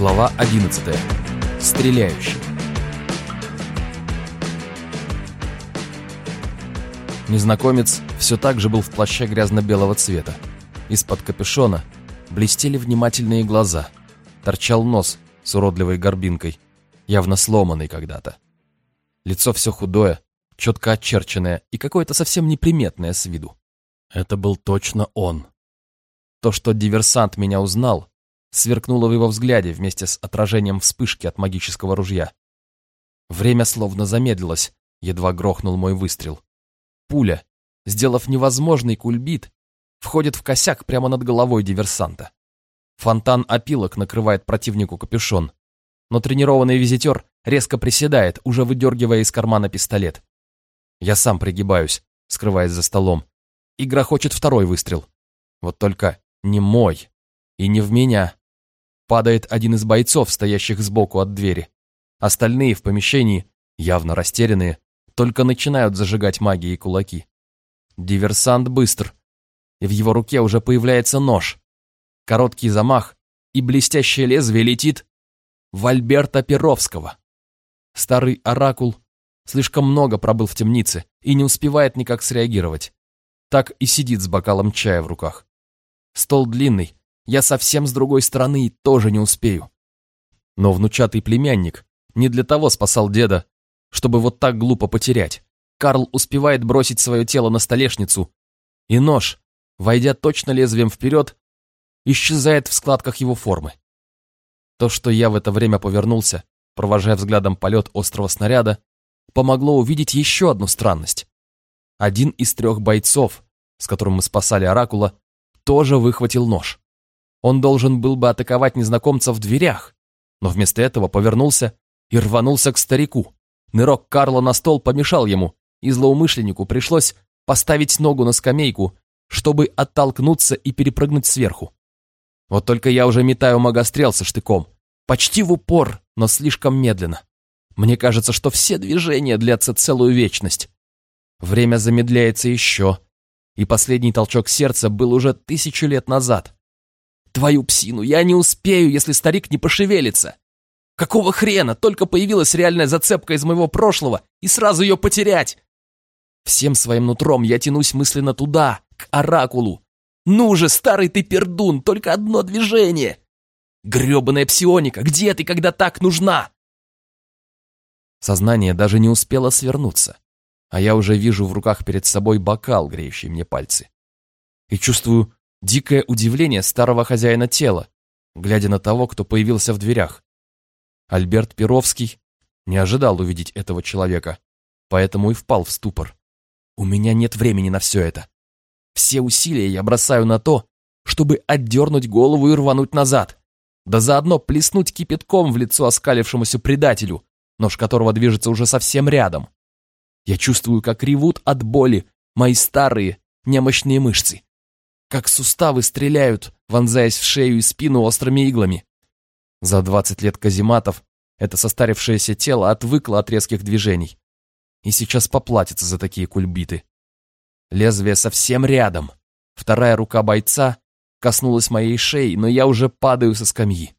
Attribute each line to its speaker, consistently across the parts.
Speaker 1: Глава 11. Стреляющий. Незнакомец все так же был в плаще грязно-белого цвета. Из-под капюшона блестели внимательные глаза. Торчал нос с уродливой горбинкой, явно сломанный когда-то. Лицо все худое, четко очерченное и какое-то совсем неприметное с виду. Это был точно он. То, что диверсант меня узнал, сверкнуло в его взгляде вместе с отражением вспышки от магического ружья. Время словно замедлилось, едва грохнул мой выстрел. Пуля, сделав невозможный кульбит, входит в косяк прямо над головой диверсанта. Фонтан опилок накрывает противнику капюшон, но тренированный визитер резко приседает, уже выдергивая из кармана пистолет. Я сам пригибаюсь, скрываясь за столом. Игра хочет второй выстрел. Вот только не мой и не в меня. Падает один из бойцов, стоящих сбоку от двери. Остальные в помещении, явно растерянные, только начинают зажигать магии и кулаки. Диверсант быстр, и в его руке уже появляется нож. Короткий замах, и блестящее лезвие летит в Альберта Перовского. Старый оракул слишком много пробыл в темнице и не успевает никак среагировать. Так и сидит с бокалом чая в руках. Стол длинный, я совсем с другой стороны и тоже не успею. Но внучатый племянник не для того спасал деда, чтобы вот так глупо потерять. Карл успевает бросить свое тело на столешницу, и нож, войдя точно лезвием вперед, исчезает в складках его формы. То, что я в это время повернулся, провожая взглядом полет острого снаряда, помогло увидеть еще одну странность. Один из трех бойцов, с которым мы спасали Оракула, тоже выхватил нож. Он должен был бы атаковать незнакомца в дверях, но вместо этого повернулся и рванулся к старику. Нырок Карла на стол помешал ему, и злоумышленнику пришлось поставить ногу на скамейку, чтобы оттолкнуться и перепрыгнуть сверху. Вот только я уже метаю магострел со штыком. Почти в упор, но слишком медленно. Мне кажется, что все движения длятся целую вечность. Время замедляется еще, и последний толчок сердца был уже тысячу лет назад. Твою псину, я не успею, если старик не пошевелится. Какого хрена? Только появилась реальная зацепка из моего прошлого, и сразу ее потерять. Всем своим нутром я тянусь мысленно туда, к оракулу. Ну же, старый ты пердун, только одно движение. Гребаная псионика, где ты, когда так нужна? Сознание даже не успело свернуться, а я уже вижу в руках перед собой бокал, греющий мне пальцы. И чувствую дикое удивление старого хозяина тела, глядя на того, кто появился в дверях. Альберт Перовский не ожидал увидеть этого человека, поэтому и впал в ступор. У меня нет времени на все это. Все усилия я бросаю на то, чтобы отдернуть голову и рвануть назад, да заодно плеснуть кипятком в лицо оскалившемуся предателю, нож которого движется уже совсем рядом. Я чувствую, как ревут от боли мои старые, немощные мышцы как суставы стреляют, вонзаясь в шею и спину острыми иглами. За двадцать лет казематов это состарившееся тело отвыкло от резких движений. И сейчас поплатится за такие кульбиты. Лезвие совсем рядом. Вторая рука бойца коснулась моей шеи, но я уже падаю со скамьи.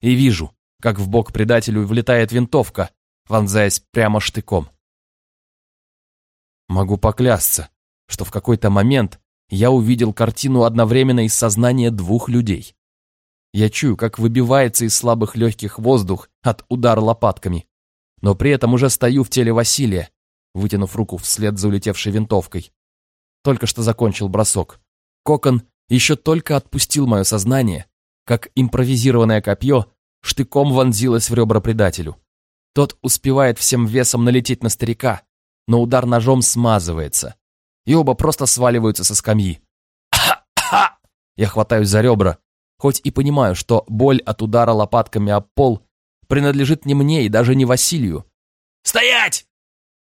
Speaker 1: И вижу, как в бок предателю влетает винтовка, вонзаясь прямо штыком. Могу поклясться, что в какой-то момент я увидел картину одновременно из сознания двух людей. Я чую, как выбивается из слабых легких воздух от удара лопатками, но при этом уже стою в теле Василия, вытянув руку вслед за улетевшей винтовкой. Только что закончил бросок. Кокон еще только отпустил мое сознание, как импровизированное копье штыком вонзилось в ребра предателю. Тот успевает всем весом налететь на старика, но удар ножом смазывается, и оба просто сваливаются со скамьи. Я хватаюсь за ребра, хоть и понимаю, что боль от удара лопатками об пол принадлежит не мне и даже не Василию. «Стоять!»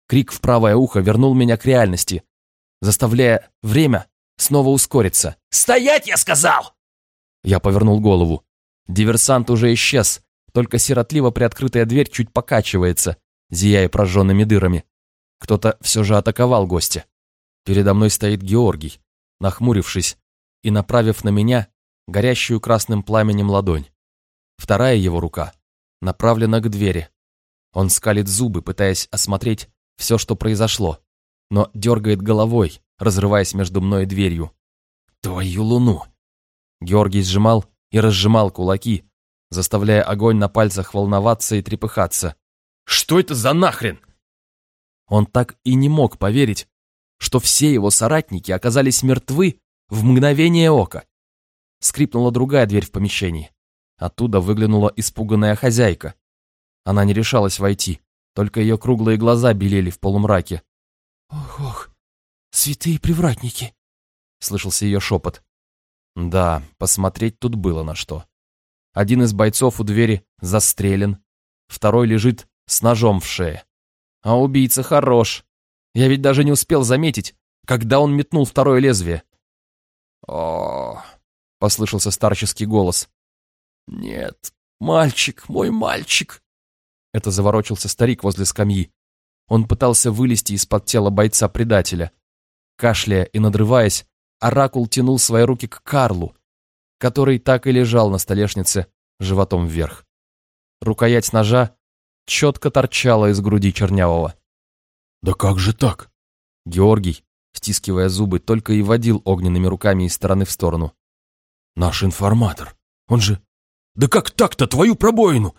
Speaker 1: Крик в правое ухо вернул меня к реальности, заставляя время снова ускориться. «Стоять, я сказал!» Я повернул голову. Диверсант уже исчез, только сиротливо приоткрытая дверь чуть покачивается, зияя прожженными дырами. Кто-то все же атаковал гостя. Передо мной стоит Георгий, нахмурившись и направив на меня горящую красным пламенем ладонь. Вторая его рука направлена к двери. Он скалит зубы, пытаясь осмотреть все, что произошло, но дергает головой, разрываясь между мной и дверью. Твою луну! Георгий сжимал и разжимал кулаки, заставляя огонь на пальцах волноваться и трепыхаться. «Что это за нахрен?» Он так и не мог поверить, что все его соратники оказались мертвы в мгновение ока. Скрипнула другая дверь в помещении. Оттуда выглянула испуганная хозяйка. Она не решалась войти, только ее круглые глаза белели в полумраке.
Speaker 2: «Ох, ох, святые привратники!» — слышался ее шепот.
Speaker 1: Да, посмотреть тут было на что. Один из бойцов у двери застрелен, второй лежит с ножом в шее. А убийца хорош. Я ведь даже не успел заметить, когда он метнул второе лезвие.
Speaker 2: О, послышался старческий голос. Нет, мальчик, мой мальчик.
Speaker 1: Это заворочился старик возле скамьи. Он пытался вылезти из-под тела бойца-предателя. Кашляя и надрываясь, Оракул тянул свои руки к Карлу, который так и лежал на столешнице животом вверх. Рукоять ножа четко торчала из груди чернявого.
Speaker 2: «Да как же так?»
Speaker 1: Георгий, стискивая зубы, только и водил огненными руками из стороны в сторону.
Speaker 2: «Наш информатор! Он же... Да как так-то, твою пробоину?»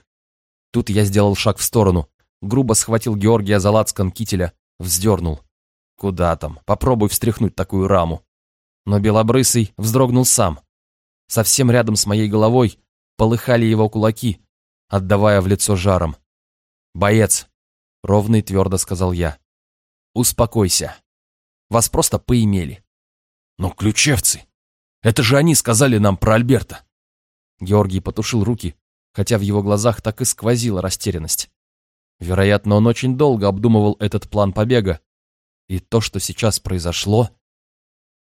Speaker 1: Тут я сделал шаг в сторону, грубо схватил Георгия за лацкан кителя, вздернул. Куда там, попробуй встряхнуть такую раму но Белобрысый вздрогнул сам. Совсем рядом с моей головой полыхали его кулаки, отдавая в лицо жаром. «Боец!» — ровно и твердо сказал я. «Успокойся. Вас просто поимели».
Speaker 2: «Но ключевцы! Это же они сказали нам про Альберта!»
Speaker 1: Георгий потушил руки, хотя в его глазах так и сквозила растерянность. Вероятно, он очень долго обдумывал этот план побега, и то, что сейчас произошло,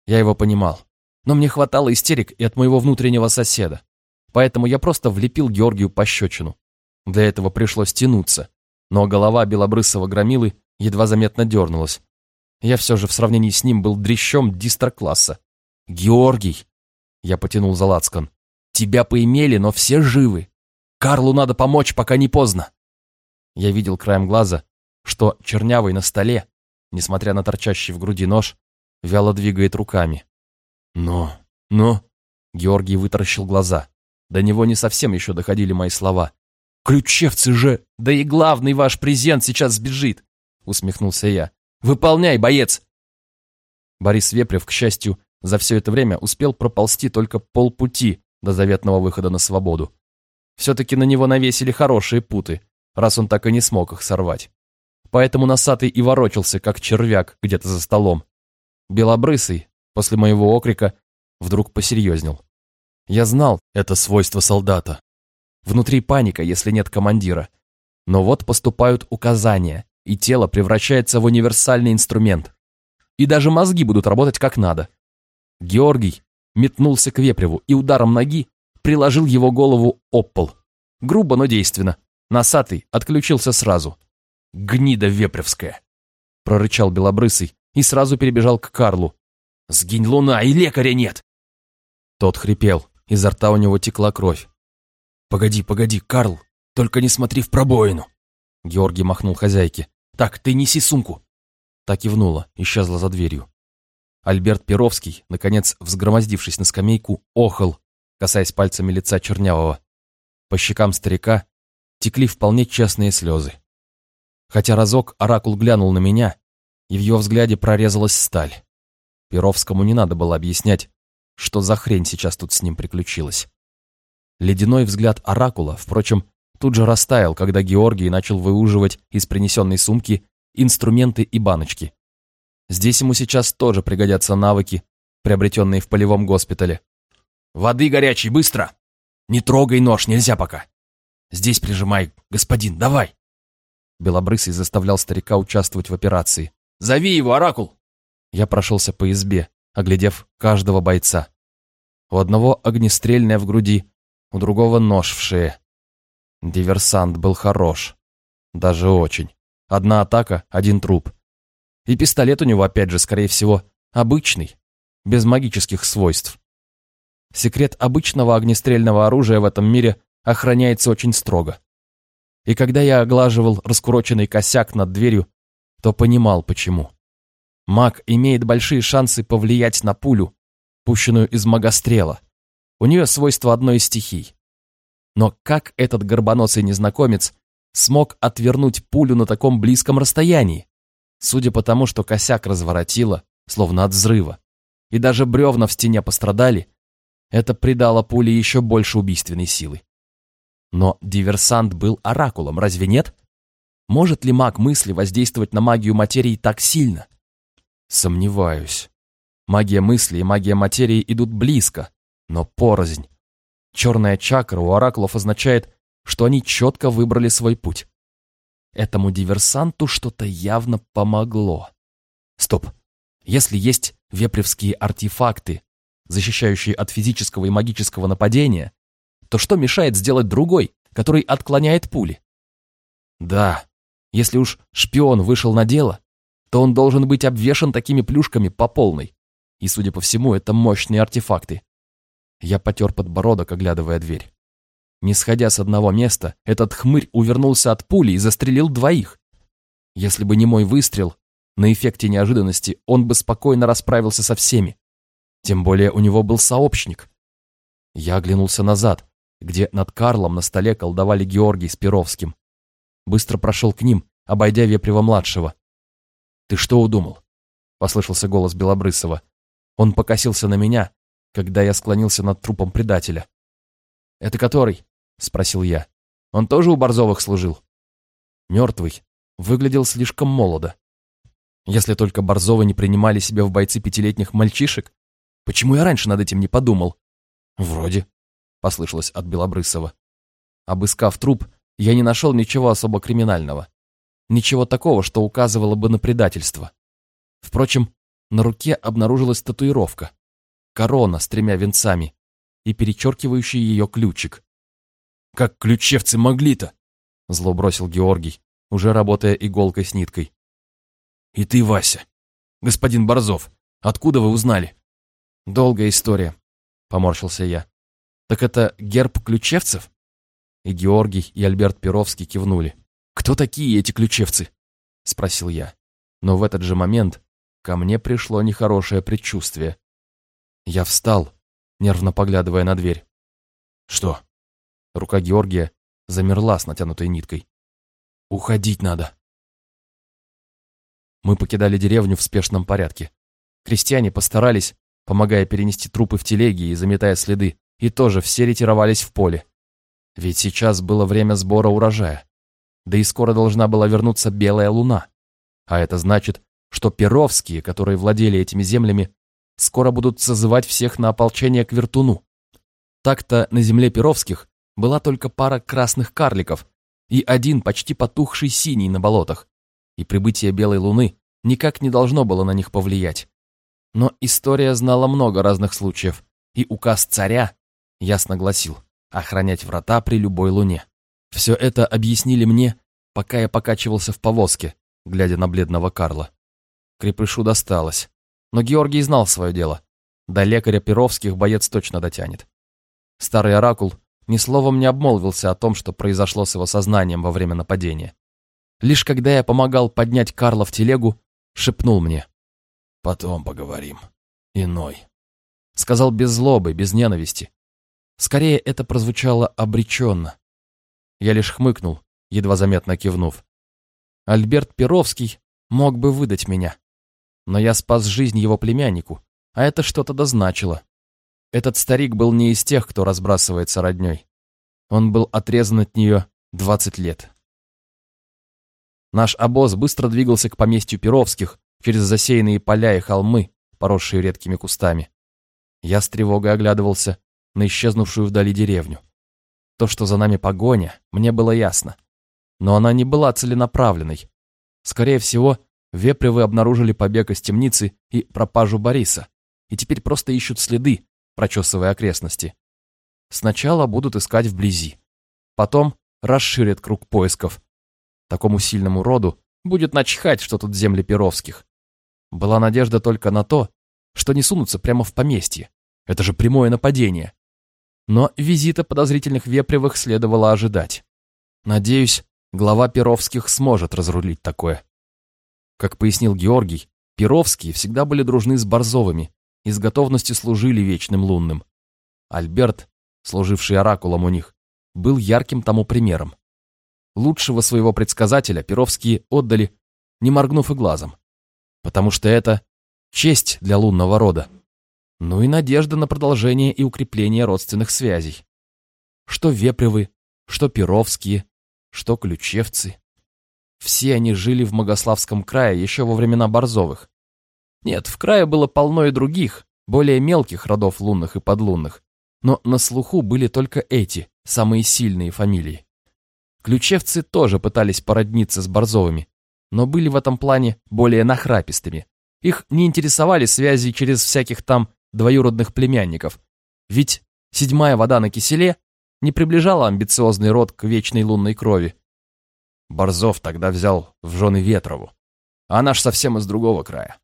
Speaker 1: я его понимал. Но мне хватало истерик и от моего внутреннего соседа. Поэтому я просто влепил Георгию пощечину. Для этого пришлось тянуться. Но голова белобрысого громилы едва заметно дернулась. Я все же в сравнении с ним был дрящом дистрокласса. «Георгий!» Я потянул за лацкан. «Тебя поимели, но все живы. Карлу надо помочь, пока не поздно». Я видел краем глаза, что чернявый на столе, несмотря на торчащий в груди нож, вяло двигает руками.
Speaker 2: «Но, но...»
Speaker 1: Георгий вытаращил глаза. До него не совсем еще доходили мои слова.
Speaker 2: «Ключевцы же!»
Speaker 1: «Да и главный ваш презент сейчас сбежит!» Усмехнулся я. «Выполняй, боец!» Борис Вепрев, к счастью, за все это время успел проползти только полпути до заветного выхода на свободу. Все-таки на него навесили хорошие путы, раз он так и не смог их сорвать. Поэтому носатый и ворочался, как червяк где-то за столом, Белобрысый, после моего окрика, вдруг посерьезнел. Я знал это свойство солдата. Внутри паника, если нет командира. Но вот поступают указания, и тело превращается в универсальный инструмент. И даже мозги будут работать как надо. Георгий метнулся к Вепреву и ударом ноги приложил его голову об пол. Грубо, но действенно. Носатый отключился сразу. «Гнида вепревская!» прорычал Белобрысый, и сразу перебежал к Карлу. «Сгинь луна, и лекаря нет!» Тот хрипел, изо рта у него текла кровь.
Speaker 2: «Погоди, погоди, Карл, только не смотри в пробоину!»
Speaker 1: Георгий махнул хозяйке. «Так, ты неси сумку!» Так и внула, исчезла за дверью. Альберт Перовский, наконец взгромоздившись на скамейку, охал, касаясь пальцами лица чернявого. По щекам старика текли вполне честные слезы. Хотя разок оракул глянул на меня, и в ее взгляде прорезалась сталь. Перовскому не надо было объяснять, что за хрень сейчас тут с ним приключилась. Ледяной взгляд оракула, впрочем, тут же растаял, когда Георгий начал выуживать из принесенной сумки инструменты и баночки. Здесь ему сейчас тоже пригодятся навыки, приобретенные в полевом госпитале. «Воды горячей, быстро! Не трогай нож, нельзя пока! Здесь прижимай, господин, давай!» Белобрысый заставлял старика участвовать в операции. Зови его, Оракул!» Я прошелся по избе, оглядев каждого бойца. У одного огнестрельное в груди, у другого нож в шее. Диверсант был хорош. Даже очень. Одна атака, один труп. И пистолет у него, опять же, скорее всего, обычный, без магических свойств. Секрет обычного огнестрельного оружия в этом мире охраняется очень строго. И когда я оглаживал раскуроченный косяк над дверью, то понимал, почему. Маг имеет большие шансы повлиять на пулю, пущенную из магострела. У нее свойство одной из стихий. Но как этот горбоносый незнакомец смог отвернуть пулю на таком близком расстоянии? Судя по тому, что косяк разворотило, словно от взрыва, и даже бревна в стене пострадали, это придало пуле еще больше убийственной силы. Но диверсант был оракулом, разве нет? Может ли маг мысли воздействовать на магию материи так сильно? Сомневаюсь. Магия мысли и магия материи идут близко, но порознь. Черная чакра у оракулов означает, что они четко выбрали свой путь. Этому диверсанту что-то явно помогло. Стоп. Если есть вепревские артефакты, защищающие от физического и магического нападения, то что мешает сделать другой, который отклоняет пули? Да, если уж шпион вышел на дело, то он должен быть обвешан такими плюшками по полной. И, судя по всему, это мощные артефакты. Я потер подбородок, оглядывая дверь. Не сходя с одного места, этот хмырь увернулся от пули и застрелил двоих. Если бы не мой выстрел, на эффекте неожиданности он бы спокойно расправился со всеми. Тем более у него был сообщник. Я оглянулся назад, где над Карлом на столе колдовали Георгий с Перовским. Быстро прошел к ним, обойдя Вепрева-младшего. «Ты что удумал?» — послышался голос Белобрысова. Он покосился на меня, когда я склонился над трупом предателя. «Это который?» — спросил я. «Он тоже у Борзовых служил?» Мертвый выглядел слишком молодо. Если только Борзовы не принимали себя в бойцы пятилетних мальчишек, почему я раньше над этим не подумал? «Вроде», — послышалось от Белобрысова. Обыскав труп, я не нашел ничего особо криминального. Ничего такого, что указывало бы на предательство. Впрочем, на руке обнаружилась татуировка. Корона с тремя венцами и перечеркивающий ее ключик. «Как ключевцы могли-то?» — зло бросил Георгий, уже работая иголкой с ниткой. «И ты, Вася. Господин Борзов, откуда вы узнали?» «Долгая история», — поморщился я. «Так это герб ключевцев?» И Георгий, и Альберт Перовский кивнули. «Кто такие эти ключевцы?» — спросил я. Но в этот же момент ко мне пришло нехорошее предчувствие. Я встал, нервно поглядывая на дверь. «Что?» Рука Георгия замерла с натянутой ниткой. «Уходить надо». Мы покидали деревню в спешном порядке. Крестьяне постарались, помогая перенести трупы в телеги и заметая следы, и тоже все ретировались в поле. Ведь сейчас было время сбора урожая. Да и скоро должна была вернуться белая луна. А это значит, что перовские, которые владели этими землями, скоро будут созывать всех на ополчение к Вертуну. Так-то на земле перовских была только пара красных карликов и один почти потухший синий на болотах, и прибытие белой луны никак не должно было на них повлиять. Но история знала много разных случаев, и указ царя ясно гласил охранять врата при любой луне. Все это объяснили мне, пока я покачивался в повозке, глядя на бледного Карла. Крепышу досталось, но Георгий знал свое дело. До лекаря Перовских боец точно дотянет. Старый оракул ни словом не обмолвился о том, что произошло с его сознанием во время нападения. Лишь когда я помогал поднять Карла в телегу, шепнул мне. «Потом поговорим. Иной». Сказал без злобы, без ненависти. Скорее, это прозвучало обреченно. Я лишь хмыкнул, едва заметно кивнув. Альберт Перовский мог бы выдать меня. Но я спас жизнь его племяннику, а это что-то дозначило. Этот старик был не из тех, кто разбрасывается родней. Он был отрезан от нее двадцать лет. Наш обоз быстро двигался к поместью Перовских через засеянные поля и холмы, поросшие редкими кустами. Я с тревогой оглядывался на исчезнувшую вдали деревню. То, что за нами погоня, мне было ясно. Но она не была целенаправленной. Скорее всего, Вепревы обнаружили побег из темницы и пропажу Бориса, и теперь просто ищут следы, прочесывая окрестности. Сначала будут искать вблизи, потом расширят круг поисков. Такому сильному роду будет начхать, что тут земли Перовских. Была надежда только на то, что не сунутся прямо в поместье. Это же прямое нападение. Но визита подозрительных вепревых следовало ожидать. Надеюсь, глава Перовских сможет разрулить такое. Как пояснил Георгий, Перовские всегда были дружны с Борзовыми и с готовностью служили Вечным Лунным. Альберт, служивший оракулом у них, был ярким тому примером. Лучшего своего предсказателя Перовские отдали, не моргнув и глазом, потому что это честь для лунного рода, ну и надежда на продолжение и укрепление родственных связей. Что Вепревы, что Перовские, что Ключевцы. Все они жили в Могославском крае еще во времена Борзовых. Нет, в крае было полно и других, более мелких родов лунных и подлунных, но на слуху были только эти, самые сильные фамилии. Ключевцы тоже пытались породниться с Борзовыми, но были в этом плане более нахрапистыми. Их не интересовали связи через всяких там двоюродных племянников, ведь седьмая вода на киселе не приближала амбициозный род к вечной лунной крови. Борзов тогда взял в жены Ветрову, а наш совсем из другого края,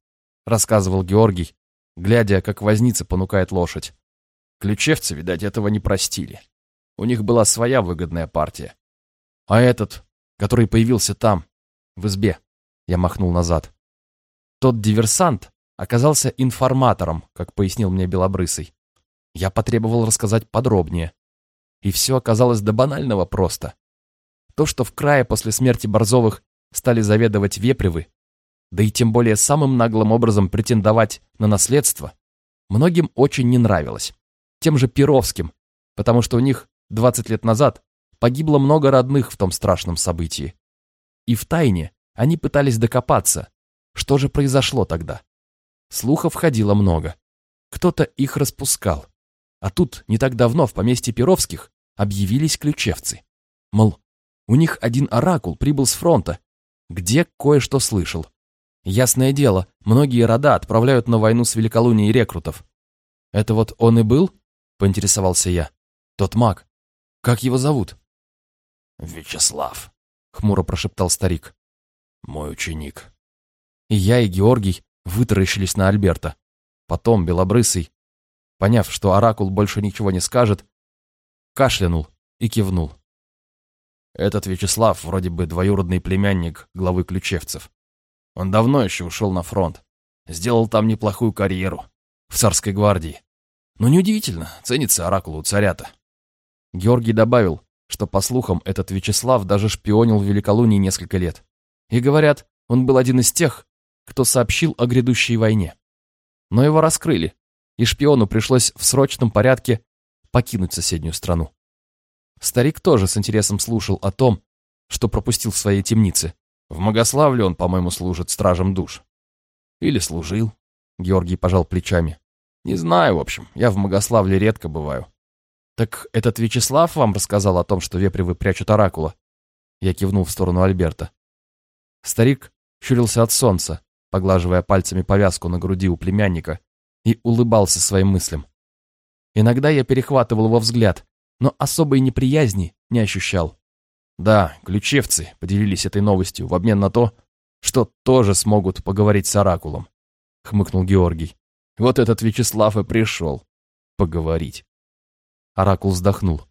Speaker 1: рассказывал Георгий, глядя, как возница понукает лошадь. Ключевцы, видать, этого не простили. У них была своя выгодная партия. А этот, который появился там, в избе, я махнул назад. Тот диверсант оказался информатором, как пояснил мне Белобрысый. Я потребовал рассказать подробнее. И все оказалось до банального просто. То, что в крае после смерти Борзовых стали заведовать Вепревы, да и тем более самым наглым образом претендовать на наследство, многим очень не нравилось тем же Перовским, потому что у них 20 лет назад погибло много родных в том страшном событии. И в тайне они пытались докопаться, что же произошло тогда. Слухов ходило много. Кто-то их распускал. А тут, не так давно, в поместье Перовских объявились ключевцы. Мол, у них один оракул прибыл с фронта, где кое-что слышал. Ясное дело, многие рода отправляют на войну с Великолунией рекрутов. Это вот он и был? поинтересовался я. «Тот маг. Как его зовут?»
Speaker 2: «Вячеслав», —
Speaker 1: хмуро прошептал старик.
Speaker 2: «Мой ученик».
Speaker 1: И я, и Георгий вытаращились на Альберта. Потом Белобрысый, поняв, что Оракул больше ничего не скажет, кашлянул и кивнул. Этот Вячеслав вроде бы двоюродный племянник главы ключевцев. Он давно еще ушел на фронт. Сделал там неплохую карьеру. В царской гвардии. Но неудивительно, ценится оракул у царя-то. Георгий добавил, что, по слухам, этот Вячеслав даже шпионил в Великолунии несколько лет. И говорят, он был один из тех, кто сообщил о грядущей войне. Но его раскрыли, и шпиону пришлось в срочном порядке покинуть соседнюю страну. Старик тоже с интересом слушал о том, что пропустил в своей темнице. В Могославле он, по-моему, служит стражем душ. Или служил. Георгий пожал плечами. Не знаю, в общем, я в Могославле редко бываю. Так этот Вячеслав вам рассказал о том, что вепривы прячут оракула? Я кивнул в сторону Альберта. Старик щурился от солнца, поглаживая пальцами повязку на груди у племянника, и улыбался своим мыслям. Иногда я перехватывал его взгляд, но особой неприязни не ощущал. Да, ключевцы поделились этой новостью в обмен на то, что тоже смогут поговорить с оракулом, хмыкнул Георгий. Вот этот Вячеслав и пришел. Поговорить. Оракул вздохнул.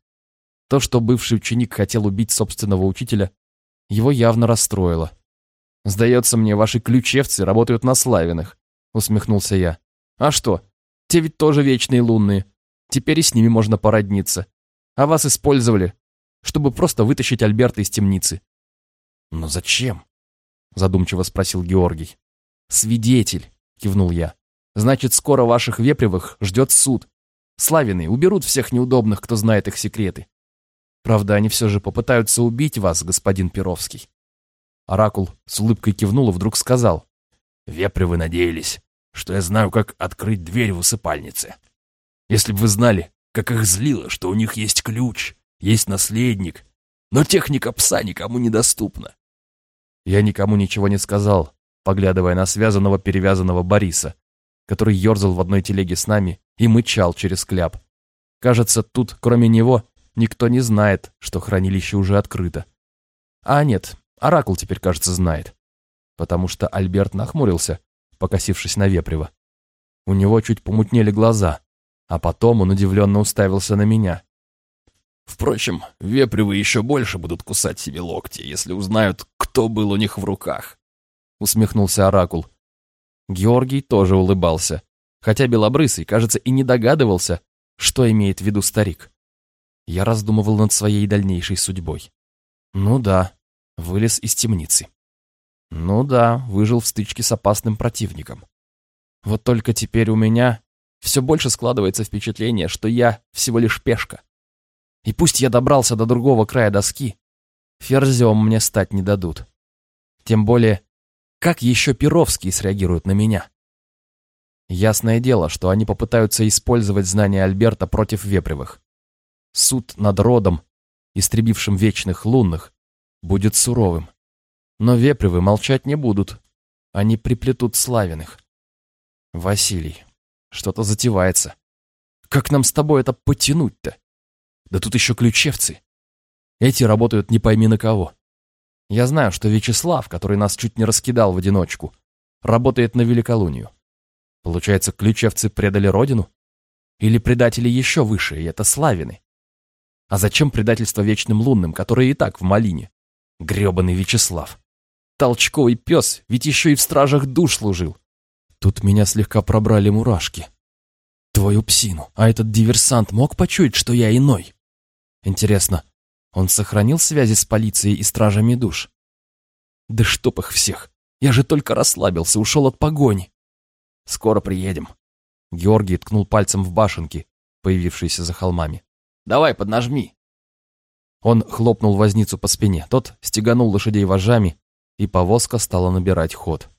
Speaker 1: То, что бывший ученик хотел убить собственного учителя, его явно расстроило. «Сдается мне, ваши ключевцы работают на Славиных», — усмехнулся я. «А что? Те ведь тоже вечные лунные. Теперь и с ними можно породниться. А вас использовали, чтобы просто вытащить Альберта из темницы». «Но зачем?» — задумчиво спросил Георгий. «Свидетель», — кивнул я. Значит, скоро ваших вепревых ждет суд. Славины уберут всех неудобных, кто знает их секреты. Правда, они все же попытаются убить вас, господин Перовский. Оракул с улыбкой кивнул и вдруг сказал. Вепревы надеялись, что я знаю, как открыть дверь в усыпальнице. Если бы вы знали, как их злило, что у них есть ключ, есть наследник, но техника пса никому недоступна. Я никому ничего не сказал, поглядывая на связанного перевязанного Бориса, который ерзал в одной телеге с нами и мычал через кляп. Кажется, тут, кроме него, никто не знает, что хранилище уже открыто. А нет, Оракул теперь, кажется, знает. Потому что Альберт нахмурился, покосившись на Вепрева. У него чуть помутнели глаза, А потом он удивленно уставился на меня.
Speaker 3: Впрочем, вепривы еще больше будут кусать себе локти, если узнают, кто был у них в руках.
Speaker 1: Усмехнулся Оракул. Георгий тоже улыбался, хотя Белобрысый, кажется, и не догадывался, что имеет в виду старик. Я раздумывал над своей дальнейшей судьбой. Ну да, вылез из темницы. Ну да, выжил в стычке с опасным противником. Вот только теперь у меня все больше складывается впечатление, что я всего лишь пешка. И пусть я добрался до другого края доски, ферзем мне стать не дадут. Тем более, как еще Перовские среагируют на меня? Ясное дело, что они попытаются использовать знания Альберта против Вепревых. Суд над родом, истребившим вечных лунных, будет суровым. Но Вепревы молчать не будут. Они приплетут Славиных. Василий, что-то затевается. Как нам с тобой это потянуть-то? Да тут еще ключевцы. Эти работают не пойми на кого. Я знаю, что Вячеслав, который нас чуть не раскидал в одиночку, работает на Великолунию. Получается, ключевцы предали родину? Или предатели еще выше, и это Славины? А зачем предательство Вечным Лунным, которые и так в малине? Гребаный Вячеслав. Толчковый пес, ведь еще и в стражах душ служил. Тут меня слегка пробрали мурашки. Твою псину, а этот диверсант мог почуять, что я иной? Интересно, он сохранил связи с полицией и стражами душ? Да чтоб их всех! Я же только расслабился, ушел от погони. Скоро приедем. Георгий ткнул пальцем в башенки, появившиеся за холмами. Давай, поднажми. Он хлопнул возницу по спине. Тот стеганул лошадей вожжами, и повозка стала набирать ход.